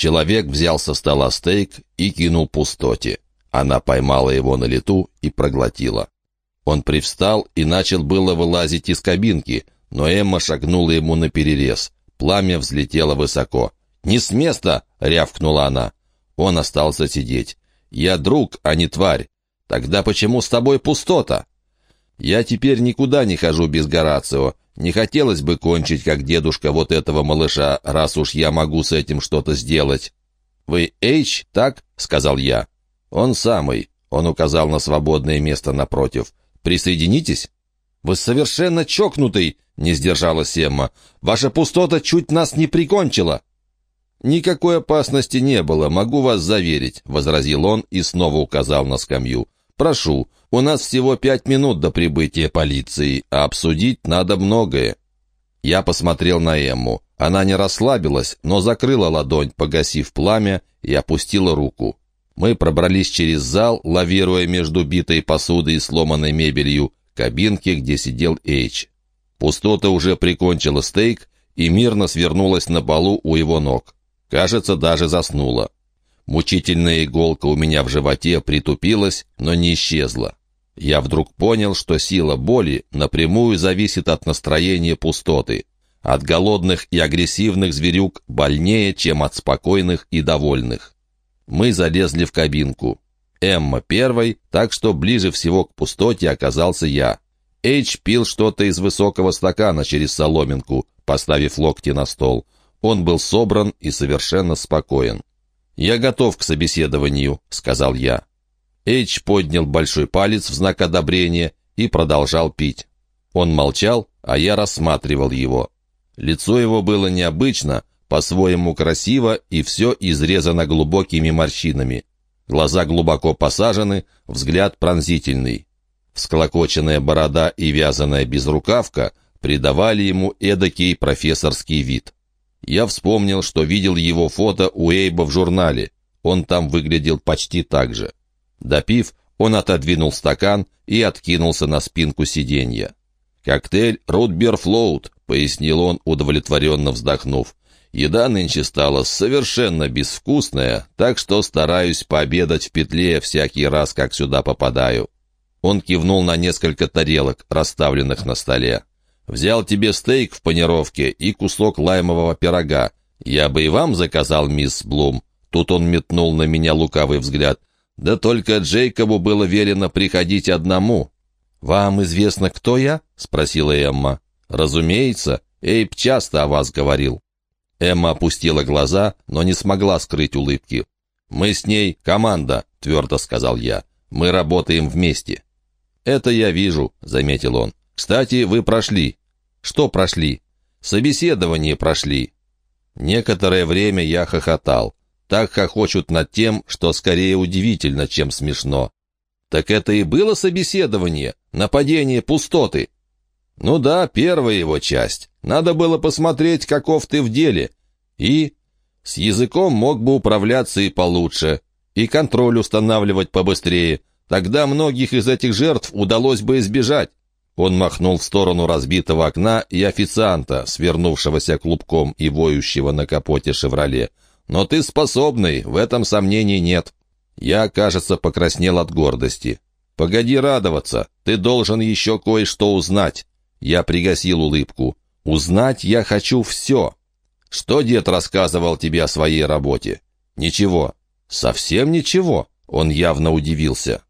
Человек взял со стола стейк и кинул пустоте. Она поймала его на лету и проглотила. Он привстал и начал было вылазить из кабинки, но Эмма шагнула ему на перерез. Пламя взлетело высоко. «Не с места!» — рявкнула она. Он остался сидеть. «Я друг, а не тварь. Тогда почему с тобой пустота?» «Я теперь никуда не хожу без Горацио. Не хотелось бы кончить, как дедушка вот этого малыша, раз уж я могу с этим что-то сделать». «Вы Эйч, так?» — сказал я. «Он самый», — он указал на свободное место напротив. «Присоединитесь?» «Вы совершенно чокнутый!» — не сдержалась Эмма. «Ваша пустота чуть нас не прикончила!» «Никакой опасности не было, могу вас заверить», — возразил он и снова указал на скамью. «Прошу, у нас всего пять минут до прибытия полиции, а обсудить надо многое». Я посмотрел на Эмму. Она не расслабилась, но закрыла ладонь, погасив пламя, и опустила руку. Мы пробрались через зал, лавируя между битой посудой и сломанной мебелью, кабинке, где сидел Эйч. Пустота уже прикончила стейк и мирно свернулась на полу у его ног. Кажется, даже заснула. Мучительная иголка у меня в животе притупилась, но не исчезла. Я вдруг понял, что сила боли напрямую зависит от настроения пустоты. От голодных и агрессивных зверюк больнее, чем от спокойных и довольных. Мы залезли в кабинку. Эмма первой, так что ближе всего к пустоте оказался я. Эйч пил что-то из высокого стакана через соломинку, поставив локти на стол. Он был собран и совершенно спокоен. «Я готов к собеседованию», — сказал я. Эйч поднял большой палец в знак одобрения и продолжал пить. Он молчал, а я рассматривал его. Лицо его было необычно, по-своему красиво и все изрезано глубокими морщинами. Глаза глубоко посажены, взгляд пронзительный. Всклокоченная борода и вязаная безрукавка придавали ему эдакий профессорский вид. Я вспомнил, что видел его фото у Эйба в журнале. Он там выглядел почти так же. Допив, он отодвинул стакан и откинулся на спинку сиденья. «Коктейль Рутбер Флоут», — пояснил он, удовлетворенно вздохнув. «Еда нынче стала совершенно безвкусная, так что стараюсь пообедать в петле всякий раз, как сюда попадаю». Он кивнул на несколько тарелок, расставленных на столе. Взял тебе стейк в панировке и кусок лаймового пирога. Я бы и вам заказал, мисс Блум». Тут он метнул на меня лукавый взгляд. «Да только Джейкобу было велено приходить одному». «Вам известно, кто я?» — спросила Эмма. «Разумеется. Эйб часто о вас говорил». Эмма опустила глаза, но не смогла скрыть улыбки. «Мы с ней команда», — твердо сказал я. «Мы работаем вместе». «Это я вижу», — заметил он. «Кстати, вы прошли. Что прошли? Собеседование прошли. Некоторое время я хохотал. Так хохочут над тем, что скорее удивительно, чем смешно. Так это и было собеседование, нападение пустоты. Ну да, первая его часть. Надо было посмотреть, каков ты в деле. И с языком мог бы управляться и получше, и контроль устанавливать побыстрее. Тогда многих из этих жертв удалось бы избежать. Он махнул в сторону разбитого окна и официанта, свернувшегося клубком и воющего на капоте «Шевроле». «Но ты способный, в этом сомнений нет». Я, кажется, покраснел от гордости. «Погоди радоваться, ты должен еще кое-что узнать». Я пригасил улыбку. «Узнать я хочу все». «Что дед рассказывал тебе о своей работе?» «Ничего». «Совсем ничего?» Он явно удивился.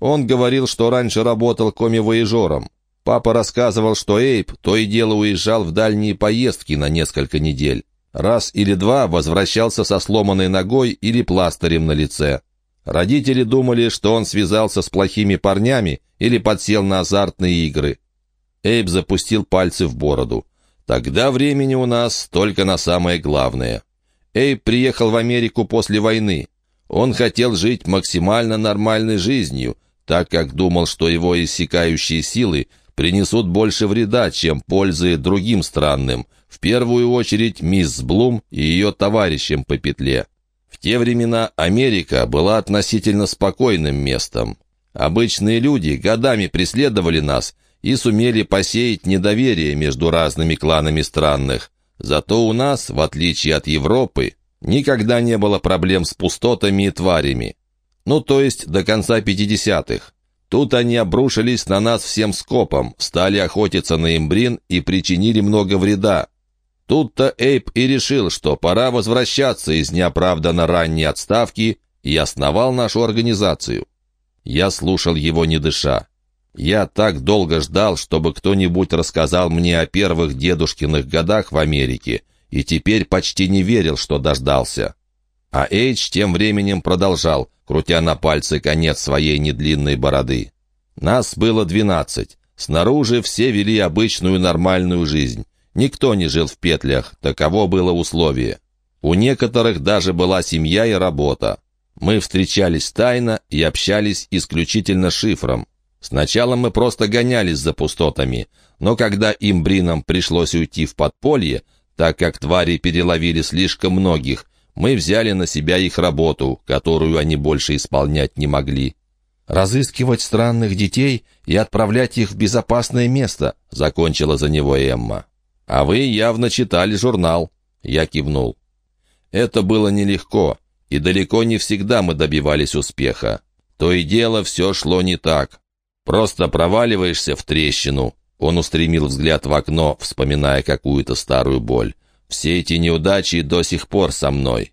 Он говорил, что раньше работал коми-воежором. Папа рассказывал, что Эйб то и дело уезжал в дальние поездки на несколько недель. Раз или два возвращался со сломанной ногой или пластырем на лице. Родители думали, что он связался с плохими парнями или подсел на азартные игры. Эйб запустил пальцы в бороду. Тогда времени у нас только на самое главное. Эйб приехал в Америку после войны. Он хотел жить максимально нормальной жизнью, так как думал, что его иссякающие силы принесут больше вреда, чем пользы другим странным, первую очередь мисс Блум и ее товарищам по петле. В те времена Америка была относительно спокойным местом. Обычные люди годами преследовали нас и сумели посеять недоверие между разными кланами странных. Зато у нас, в отличие от Европы, Никогда не было проблем с пустотами и тварями. Ну, то есть до конца 50-х. Тут они обрушились на нас всем скопом, стали охотиться на имбрин и причинили много вреда. Тут-то Эйп и решил, что пора возвращаться из неоправданно ранней отставки и основал нашу организацию. Я слушал его не дыша. Я так долго ждал, чтобы кто-нибудь рассказал мне о первых дедушкиных годах в Америке, и теперь почти не верил, что дождался. А Эйдж тем временем продолжал, крутя на пальце конец своей недлинной бороды. Нас было двенадцать. Снаружи все вели обычную нормальную жизнь. Никто не жил в петлях, таково было условие. У некоторых даже была семья и работа. Мы встречались тайно и общались исключительно шифром. Сначала мы просто гонялись за пустотами, но когда им, Бринам, пришлось уйти в подполье, так как твари переловили слишком многих, мы взяли на себя их работу, которую они больше исполнять не могли. «Разыскивать странных детей и отправлять их в безопасное место», — закончила за него Эмма. «А вы явно читали журнал», — я кивнул. Это было нелегко, и далеко не всегда мы добивались успеха. То и дело все шло не так. Просто проваливаешься в трещину. Он устремил взгляд в окно, вспоминая какую-то старую боль. Все эти неудачи до сих пор со мной.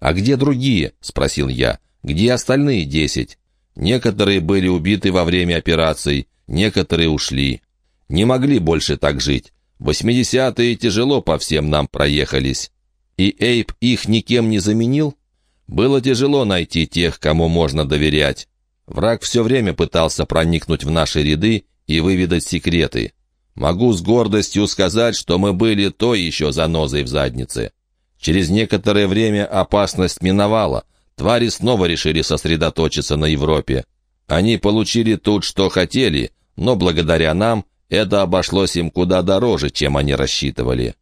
«А где другие?» — спросил я. «Где остальные десять?» Некоторые были убиты во время операций, некоторые ушли. Не могли больше так жить. Восьмидесятые тяжело по всем нам проехались. И Эйп их никем не заменил? Было тяжело найти тех, кому можно доверять. Враг все время пытался проникнуть в наши ряды и выведать секреты. Могу с гордостью сказать, что мы были то еще занозой в заднице. Через некоторое время опасность миновала. Твари снова решили сосредоточиться на Европе. Они получили тут, что хотели, но благодаря нам это обошлось им куда дороже, чем они рассчитывали.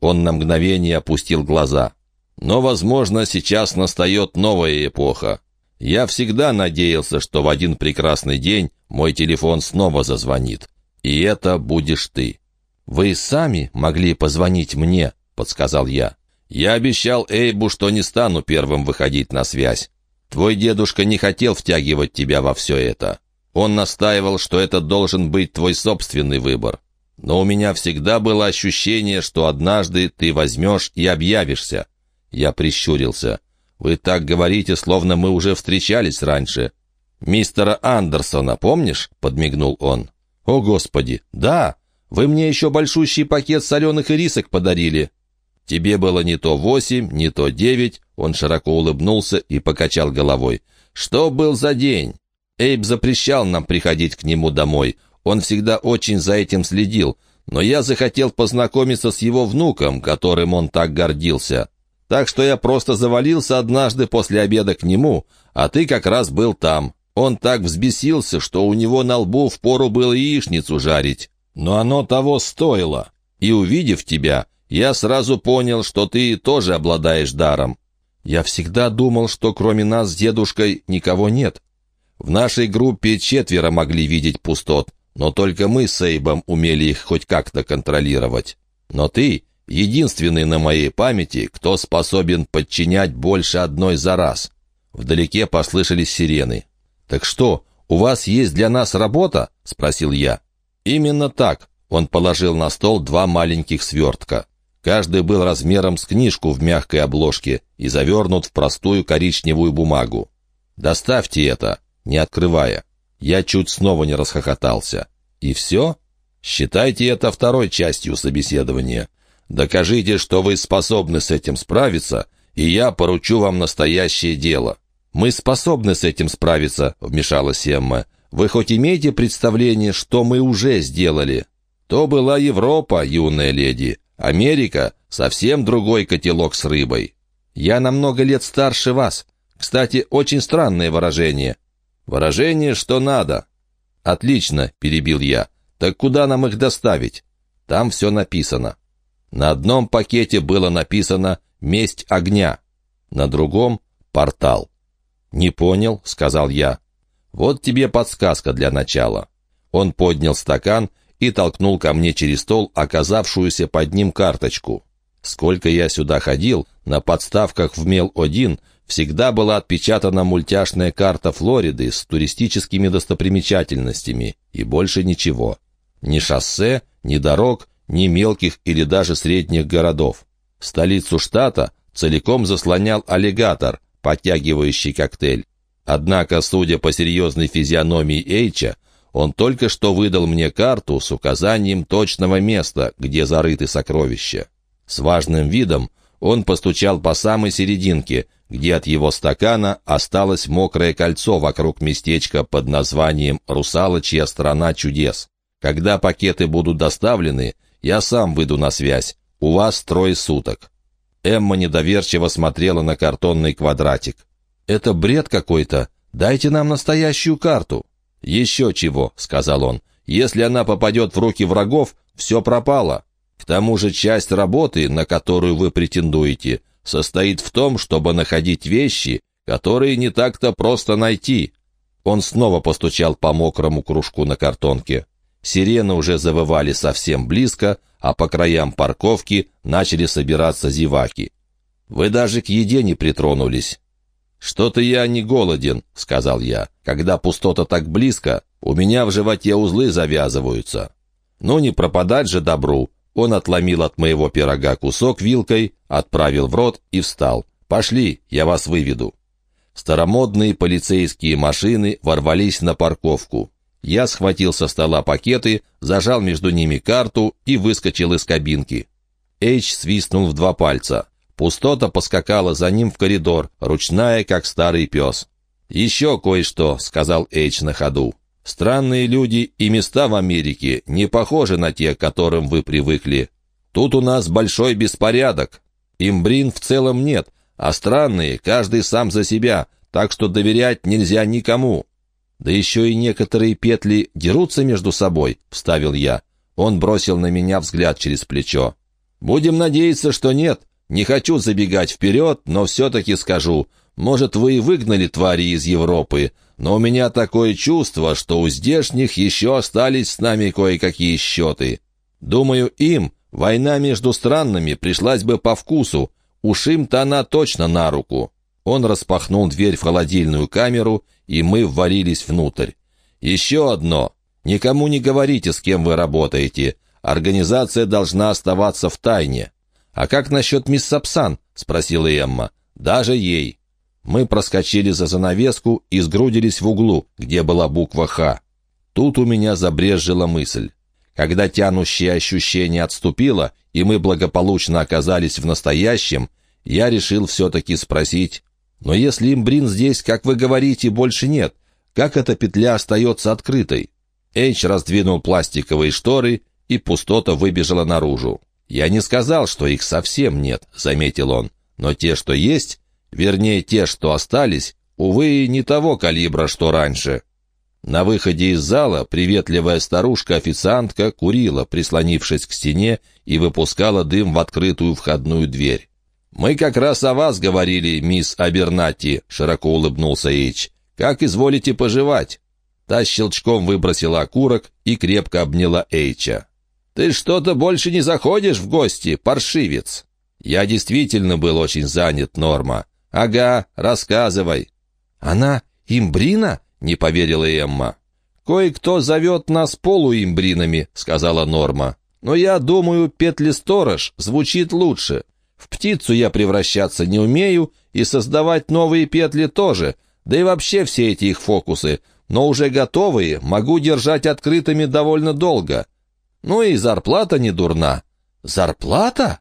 Он на мгновение опустил глаза. Но, возможно, сейчас настает новая эпоха. Я всегда надеялся, что в один прекрасный день мой телефон снова зазвонит. И это будешь ты. «Вы сами могли позвонить мне», — подсказал я. «Я обещал Эйбу, что не стану первым выходить на связь. Твой дедушка не хотел втягивать тебя во все это. Он настаивал, что это должен быть твой собственный выбор. Но у меня всегда было ощущение, что однажды ты возьмешь и объявишься. Я прищурился. «Вы так говорите, словно мы уже встречались раньше». «Мистера Андерсона, помнишь?» — подмигнул он. «О, Господи! Да! Вы мне еще большущий пакет соленых ирисок подарили». «Тебе было не то восемь, не то девять», — он широко улыбнулся и покачал головой. «Что был за день?» Эйб запрещал нам приходить к нему домой. Он всегда очень за этим следил. Но я захотел познакомиться с его внуком, которым он так гордился. Так что я просто завалился однажды после обеда к нему, а ты как раз был там. Он так взбесился, что у него на лбу впору было яичницу жарить. Но оно того стоило. И увидев тебя, я сразу понял, что ты тоже обладаешь даром. Я всегда думал, что кроме нас с дедушкой никого нет. В нашей группе четверо могли видеть пустот, но только мы с Эйбом умели их хоть как-то контролировать. Но ты Единственный на моей памяти, кто способен подчинять больше одной за раз. Вдалеке послышались сирены. «Так что, у вас есть для нас работа?» — спросил я. «Именно так». Он положил на стол два маленьких свертка. Каждый был размером с книжку в мягкой обложке и завернут в простую коричневую бумагу. «Доставьте это», не открывая. Я чуть снова не расхохотался. «И все?» «Считайте это второй частью собеседования. Докажите, что вы способны с этим справиться, и я поручу вам настоящее дело». «Мы способны с этим справиться», — вмешалась Эмма. «Вы хоть имеете представление, что мы уже сделали?» «То была Европа, юная леди. Америка — совсем другой котелок с рыбой. Я намного лет старше вас. Кстати, очень странное выражение». «Выражение, что надо». «Отлично», — перебил я. «Так куда нам их доставить?» «Там все написано». На одном пакете было написано «Месть огня», на другом — «Портал». «Не понял», — сказал я. «Вот тебе подсказка для начала». Он поднял стакан и толкнул ко мне через стол оказавшуюся под ним карточку. Сколько я сюда ходил, На подставках в Мел-1 всегда была отпечатана мультяшная карта Флориды с туристическими достопримечательностями, и больше ничего. Ни шоссе, ни дорог, ни мелких или даже средних городов. Столицу штата целиком заслонял аллигатор, подтягивающий коктейль. Однако, судя по серьезной физиономии Эйча, он только что выдал мне карту с указанием точного места, где зарыты сокровища. С важным видом он постучал по самой серединке, где от его стакана осталось мокрое кольцо вокруг местечка под названием «Русалочья страна чудес». Когда пакеты будут доставлены, я сам выйду на связь. У вас трое суток». Эмма недоверчиво смотрела на картонный квадратик. «Это бред какой-то. Дайте нам настоящую карту». «Еще чего», — сказал он. «Если она попадет в руки врагов, все пропало. К тому же часть работы, на которую вы претендуете, состоит в том, чтобы находить вещи, которые не так-то просто найти». Он снова постучал по мокрому кружку на картонке. Сирены уже завывали совсем близко, а по краям парковки начали собираться зеваки. «Вы даже к еде не притронулись». «Что-то я не голоден», — сказал я. «Когда пустота так близко, у меня в животе узлы завязываются». «Ну, не пропадать же добру». Он отломил от моего пирога кусок вилкой, отправил в рот и встал. «Пошли, я вас выведу». Старомодные полицейские машины ворвались на парковку. Я схватил со стола пакеты, зажал между ними карту и выскочил из кабинки. Эйч свистнул в два пальца. Пустота поскакала за ним в коридор, ручная, как старый пес. «Еще кое-что», — сказал Эйч на ходу. «Странные люди и места в Америке не похожи на те, к которым вы привыкли. Тут у нас большой беспорядок. Имбрин в целом нет, а странные, каждый сам за себя, так что доверять нельзя никому. «Да еще и некоторые петли дерутся между собой», — вставил я. Он бросил на меня взгляд через плечо. «Будем надеяться, что нет. Не хочу забегать вперед, но все-таки скажу. Может, вы и выгнали твари из Европы, но у меня такое чувство, что у здешних еще остались с нами кое-какие счеты. Думаю, им война между странами пришлась бы по вкусу. Уж им-то она точно на руку». Он распахнул дверь в холодильную камеру, и мы ввалились внутрь. «Еще одно. Никому не говорите, с кем вы работаете. Организация должна оставаться в тайне». «А как насчет мисс Сапсан?» — спросила Эмма. «Даже ей». Мы проскочили за занавеску и сгрудились в углу, где была буква «Х». Тут у меня забрежжила мысль. Когда тянущее ощущение отступило, и мы благополучно оказались в настоящем, я решил все-таки спросить, но если имбрин здесь, как вы говорите, больше нет, как эта петля остается открытой? Эйч раздвинул пластиковые шторы, и пустота выбежала наружу. «Я не сказал, что их совсем нет», — заметил он. «Но те, что есть, вернее, те, что остались, увы, не того калибра, что раньше». На выходе из зала приветливая старушка-официантка курила, прислонившись к стене, и выпускала дым в открытую входную дверь. «Мы как раз о вас говорили, мисс Абернати», — широко улыбнулся Эйч. «Как изволите поживать?» Та щелчком выбросила окурок и крепко обняла Эйча. «Ты что-то больше не заходишь в гости, паршивец?» «Я действительно был очень занят, Норма». «Ага, рассказывай». «Она имбрина?» — не поверила Эмма. «Кое-кто зовет нас полуимбринами», — сказала Норма. «Но я думаю, петли-сторож звучит лучше. В птицу я превращаться не умею, и создавать новые петли тоже, да и вообще все эти их фокусы, но уже готовые могу держать открытыми довольно долго. Ну и зарплата не дурна. Зарплата?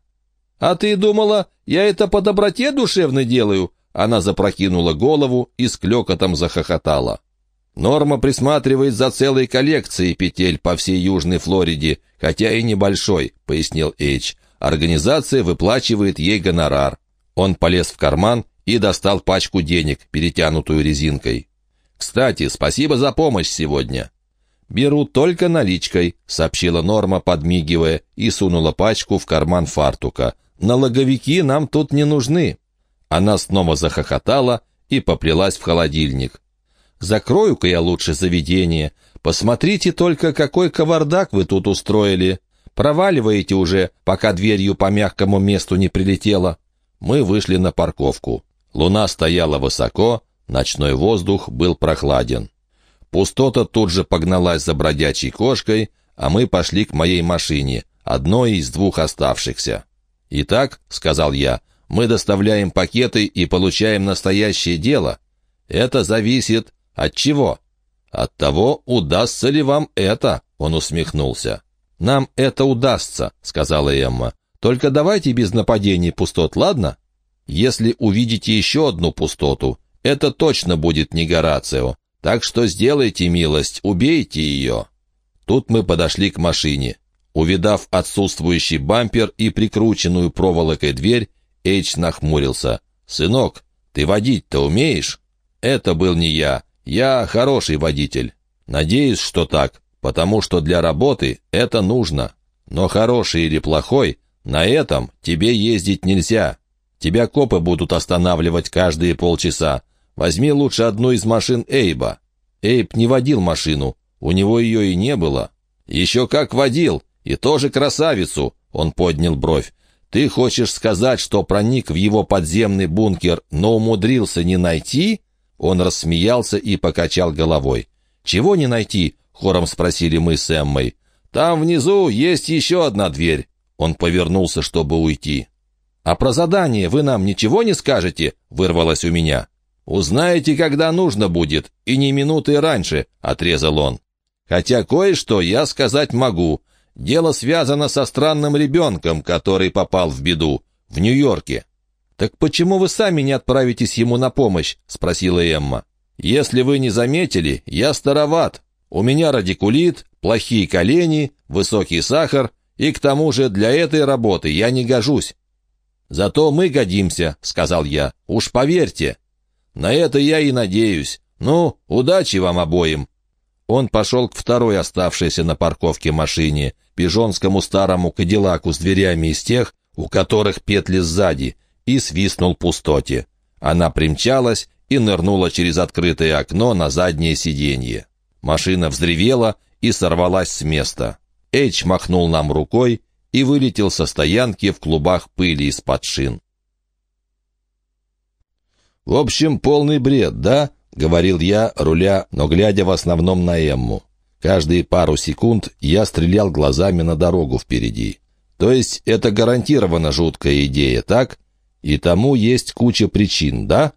А ты думала, я это по доброте душевно делаю? Она запрокинула голову и с клёкотом захохотала. Норма присматривает за целой коллекцией петель по всей Южной Флориде, хотя и небольшой, пояснил Эйч. Организация выплачивает ей гонорар. Он полез в карман и достал пачку денег, перетянутую резинкой. «Кстати, спасибо за помощь сегодня». «Беру только наличкой», — сообщила Норма, подмигивая, и сунула пачку в карман фартука. «Налоговики нам тут не нужны». Она снова захохотала и поплелась в холодильник. «Закрою-ка я лучше заведение. Посмотрите только, какой кавардак вы тут устроили. Проваливаете уже, пока дверью по мягкому месту не прилетело. Мы вышли на парковку. Луна стояла высоко, ночной воздух был прохладен. Пустота тут же погналась за бродячей кошкой, а мы пошли к моей машине, одной из двух оставшихся. «Итак», — сказал я, — «мы доставляем пакеты и получаем настоящее дело. Это зависит от чего?» «От того, удастся ли вам это», — он усмехнулся. «Нам это удастся», — сказала Эмма. «Только давайте без нападений пустот, ладно? Если увидите еще одну пустоту, это точно будет не Горацио. Так что сделайте милость, убейте ее». Тут мы подошли к машине. Увидав отсутствующий бампер и прикрученную проволокой дверь, Эйч нахмурился. «Сынок, ты водить-то умеешь?» «Это был не я. Я хороший водитель. Надеюсь, что так, потому что для работы это нужно. Но хороший или плохой, на этом тебе ездить нельзя. Тебя копы будут останавливать каждые полчаса. Возьми лучше одну из машин Эйба». Эйб не водил машину, у него ее и не было. «Еще как водил, и тоже красавицу!» Он поднял бровь. «Ты хочешь сказать, что проник в его подземный бункер, но умудрился не найти?» Он рассмеялся и покачал головой. «Чего не найти?» — хором спросили мы с Эммой. «Там внизу есть еще одна дверь». Он повернулся, чтобы уйти. «А про задание вы нам ничего не скажете?» — вырвалось у меня. «Узнаете, когда нужно будет, и не минуты раньше», — отрезал он. «Хотя кое-что я сказать могу. Дело связано со странным ребенком, который попал в беду, в Нью-Йорке». «Так почему вы сами не отправитесь ему на помощь?» — спросила Эмма. «Если вы не заметили, я староват. У меня радикулит, плохие колени, высокий сахар, и к тому же для этой работы я не гожусь. «Зато мы годимся», — сказал я. «Уж поверьте». «На это я и надеюсь. Ну, удачи вам обоим». Он пошел к второй оставшейся на парковке машине, пижонскому старому кадиллаку с дверями из тех, у которых петли сзади, и свистнул пустоте. Она примчалась и нырнула через открытое окно на заднее сиденье. Машина взревела и сорвалась с места. Эйч махнул нам рукой, и вылетел со стоянки в клубах пыли из-под шин. «В общем, полный бред, да?» — говорил я, руля, но глядя в основном на Эмму. Каждые пару секунд я стрелял глазами на дорогу впереди. То есть это гарантированно жуткая идея, так? И тому есть куча причин, да?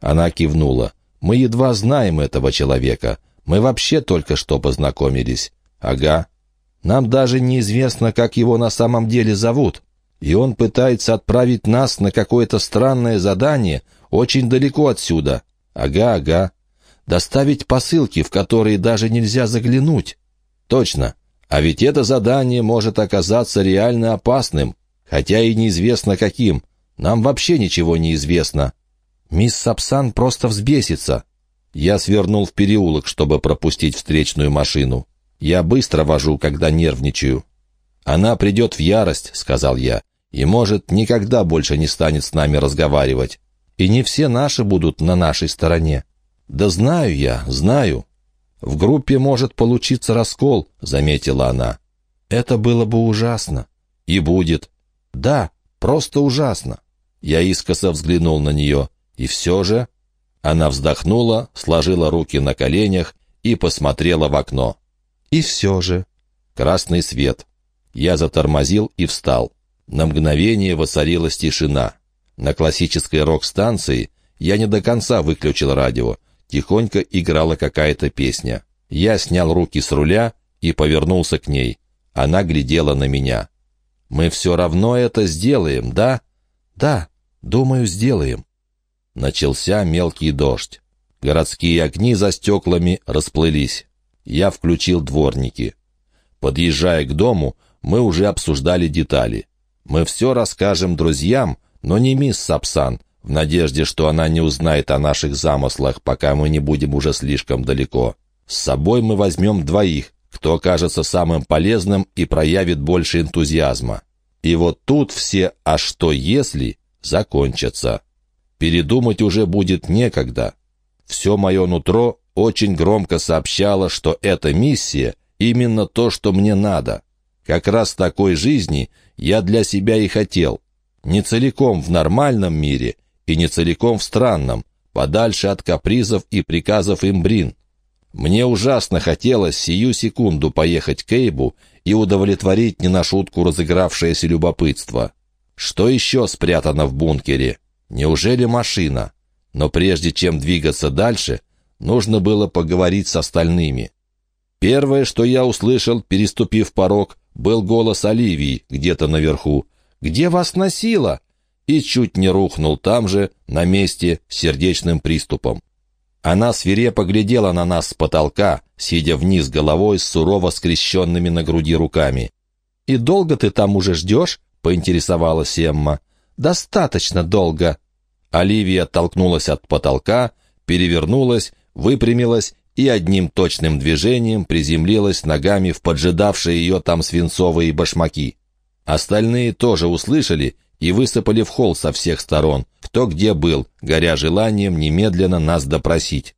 Она кивнула. Мы едва знаем этого человека. Мы вообще только что познакомились. Ага. Нам даже неизвестно, как его на самом деле зовут. И он пытается отправить нас на какое-то странное задание очень далеко отсюда. Ага, ага. Доставить посылки, в которые даже нельзя заглянуть. Точно. А ведь это задание может оказаться реально опасным, хотя и неизвестно каким. Нам вообще ничего не известно. Мисс Сапсан просто взбесится. Я свернул в переулок, чтобы пропустить встречную машину. Я быстро вожу, когда нервничаю. Она придет в ярость, — сказал я, — и, может, никогда больше не станет с нами разговаривать. И не все наши будут на нашей стороне. Да знаю я, знаю. В группе может получиться раскол, — заметила она. Это было бы ужасно. И будет. Да, просто ужасно. Я искоса взглянул на нее. И все же... Она вздохнула, сложила руки на коленях и посмотрела в окно. И все же... Красный свет. Я затормозил и встал. На мгновение воцарилась тишина. На классической рок-станции я не до конца выключил радио. Тихонько играла какая-то песня. Я снял руки с руля и повернулся к ней. Она глядела на меня. «Мы все равно это сделаем, да?» «Да, думаю, сделаем». Начался мелкий дождь. Городские огни за стеклами расплылись. Я включил дворники. Подъезжая к дому, мы уже обсуждали детали. Мы все расскажем друзьям, но не мисс Сапсан, в надежде, что она не узнает о наших замыслах, пока мы не будем уже слишком далеко. С собой мы возьмем двоих, кто окажется самым полезным и проявит больше энтузиазма. И вот тут все «а что если» закончатся. Передумать уже будет некогда. Все мое нутро очень громко сообщала, что эта миссия именно то, что мне надо. Как раз такой жизни я для себя и хотел. Не целиком в нормальном мире и не целиком в странном, подальше от капризов и приказов имбрин. Мне ужасно хотелось сию секунду поехать к Эйбу и удовлетворить не на шутку разыгравшееся любопытство. Что еще спрятано в бункере? Неужели машина? Но прежде чем двигаться дальше, нужно было поговорить с остальными. Первое, что я услышал, переступив порог, был голос Оливии где-то наверху. «Где вас носило?» И чуть не рухнул там же, на месте, сердечным приступом. Она свирепо глядела на нас с потолка, сидя вниз головой с сурово скрещенными на груди руками. «И долго ты там уже ждешь?» — поинтересовалась Эмма. «Достаточно долго». Оливия оттолкнулась от потолка, перевернулась, выпрямилась и одним точным движением приземлилась ногами в поджидавшие ее там свинцовые башмаки. Остальные тоже услышали и высыпали в холл со всех сторон, кто где был, горя желанием немедленно нас допросить.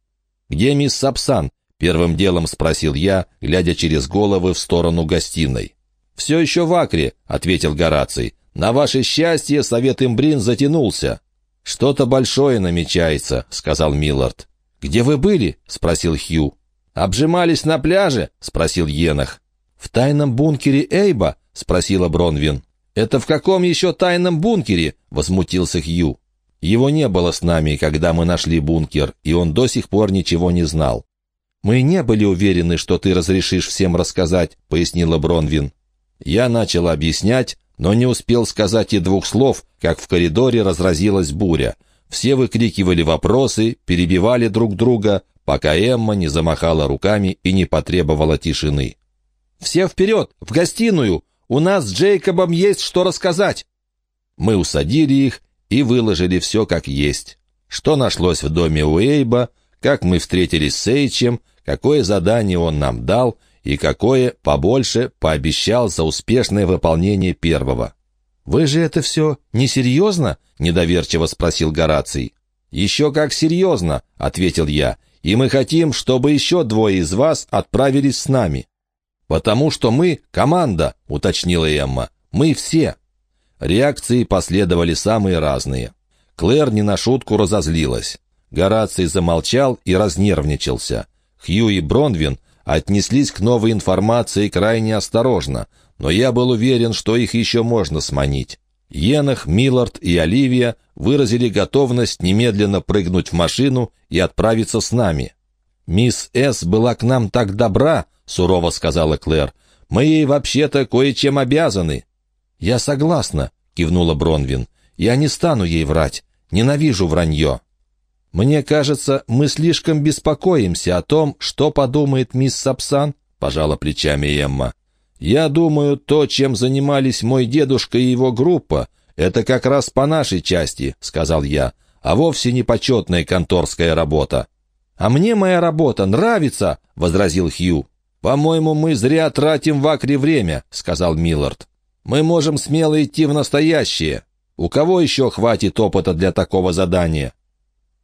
«Где мисс Сапсан?» — первым делом спросил я, глядя через головы в сторону гостиной. «Все еще в Акре», — ответил Гораций. «На ваше счастье, совет имбрин затянулся». «Что-то большое намечается», — сказал Миллард. «Где вы были?» — спросил Хью. «Обжимались на пляже?» — спросил Енах. «В тайном бункере Эйба?» — спросила Бронвин. «Это в каком еще тайном бункере?» — возмутился Хью. Его не было с нами, когда мы нашли бункер, и он до сих пор ничего не знал. «Мы не были уверены, что ты разрешишь всем рассказать», — пояснила Бронвин. Я начал объяснять, но не успел сказать и двух слов, как в коридоре разразилась буря. Все выкрикивали вопросы, перебивали друг друга, пока Эмма не замахала руками и не потребовала тишины. «Все вперед! В гостиную! У нас с Джейкобом есть что рассказать!» Мы усадили их и выложили все как есть. Что нашлось в доме у Эйба, как мы встретились с Эйчем, какое задание он нам дал и какое, побольше, пообещал за успешное выполнение первого. «Вы же это все несерьезно?» — недоверчиво спросил Гораций. «Еще как серьезно», — ответил я, — «и мы хотим, чтобы еще двое из вас отправились с нами». «Потому что мы — команда», — уточнила Эмма. «Мы все». Реакции последовали самые разные. Клэр не на шутку разозлилась. Гораций замолчал и разнервничался. Хью и Бронвин отнеслись к новой информации крайне осторожно, но я был уверен, что их еще можно сманить. Енах, Миллард и Оливия выразили готовность немедленно прыгнуть в машину и отправиться с нами. «Мисс С. была к нам так добра», — сурово сказала Клэр. «Мы ей вообще-то кое-чем обязаны». «Я согласна», — кивнула Бронвин. «Я не стану ей врать. Ненавижу вранье». «Мне кажется, мы слишком беспокоимся о том, что подумает мисс Сапсан», — пожала плечами Эмма. «Я думаю, то, чем занимались мой дедушка и его группа, это как раз по нашей части», — сказал я, «а вовсе не почетная конторская работа». «А мне моя работа нравится», — возразил Хью. «По-моему, мы зря тратим в Акре время», — сказал Миллард. «Мы можем смело идти в настоящее. У кого еще хватит опыта для такого задания?»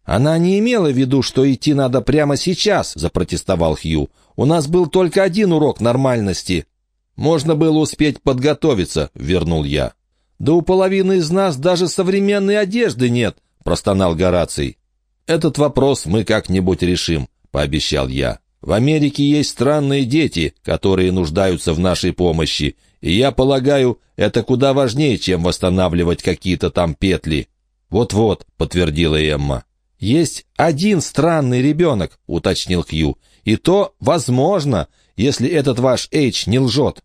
«Она не имела в виду, что идти надо прямо сейчас», — запротестовал Хью. «У нас был только один урок нормальности». «Можно было успеть подготовиться», — вернул я. «Да у половины из нас даже современной одежды нет», — простонал Гораций. «Этот вопрос мы как-нибудь решим», — пообещал я. «В Америке есть странные дети, которые нуждаются в нашей помощи, и я полагаю, это куда важнее, чем восстанавливать какие-то там петли». «Вот-вот», — подтвердила Эмма. «Есть один странный ребенок», — уточнил Хью. «И то возможно, если этот ваш Эйч не лжет».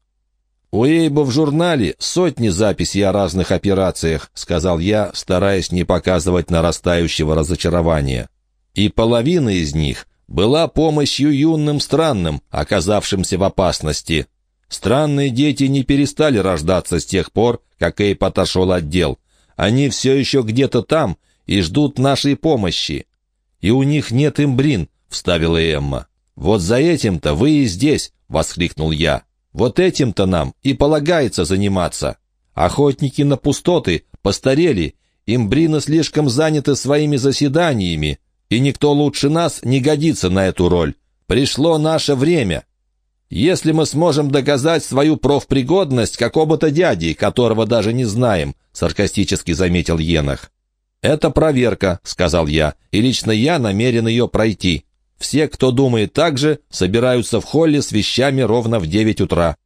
«У Эйба в журнале сотни записей о разных операциях», — сказал я, стараясь не показывать нарастающего разочарования. «И половина из них была помощью юным странным, оказавшимся в опасности. Странные дети не перестали рождаться с тех пор, как Эйп отошел от дел. Они все еще где-то там и ждут нашей помощи. И у них нет имбрин», — вставила Эмма. «Вот за этим-то вы и здесь», — воскликнул я. Вот этим-то нам и полагается заниматься. Охотники на пустоты постарели, имбрины слишком заняты своими заседаниями, и никто лучше нас не годится на эту роль. Пришло наше время». «Если мы сможем доказать свою профпригодность какому-то дяде, которого даже не знаем», — саркастически заметил Енах. «Это проверка», — сказал я, — «и лично я намерен ее пройти. Все, кто думает так же, собираются в холле с вещами ровно в девять утра».